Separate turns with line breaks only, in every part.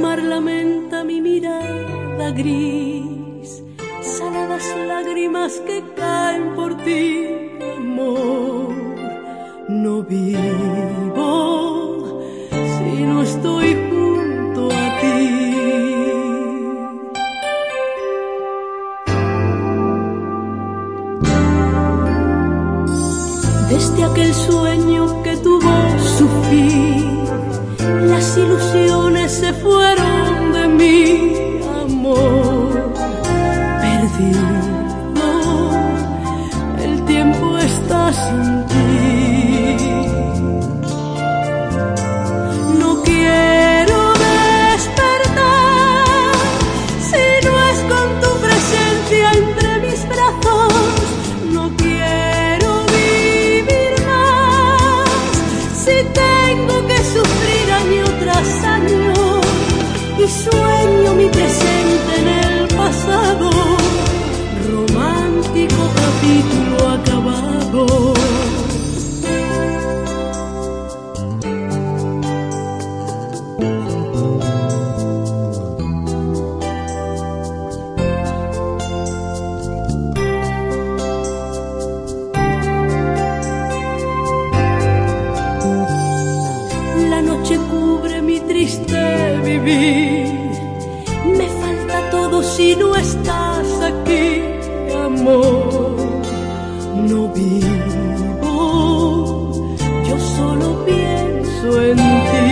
mar lamenta mi mirada gris, saladas lágrimas que caen por ti, amor. No vivo si no estoy junto a ti. Desde aquel sueño que tuvo su fin, las ilusiones se fueron de mi sueño mi presente en el pasado. Romántico capítulo no estás aquí, amor. No vivo, yo solo pienso en ti.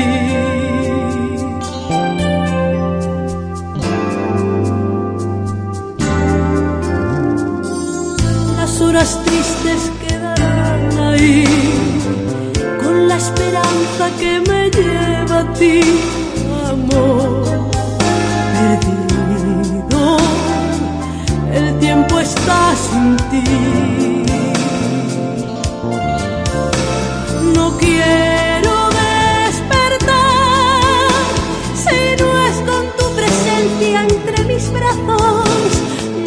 Las horas tristes quedarán ahí con la esperanza que me lleva a ti,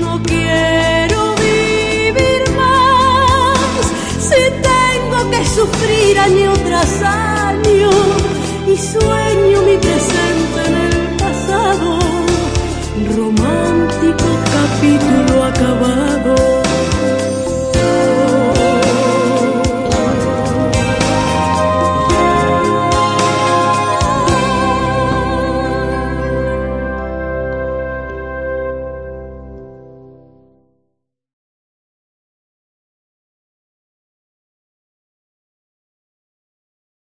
No quiero vivir más si tengo que sufrir año tras año y sueño mi presente en el pasado, romántico capítulo acabado.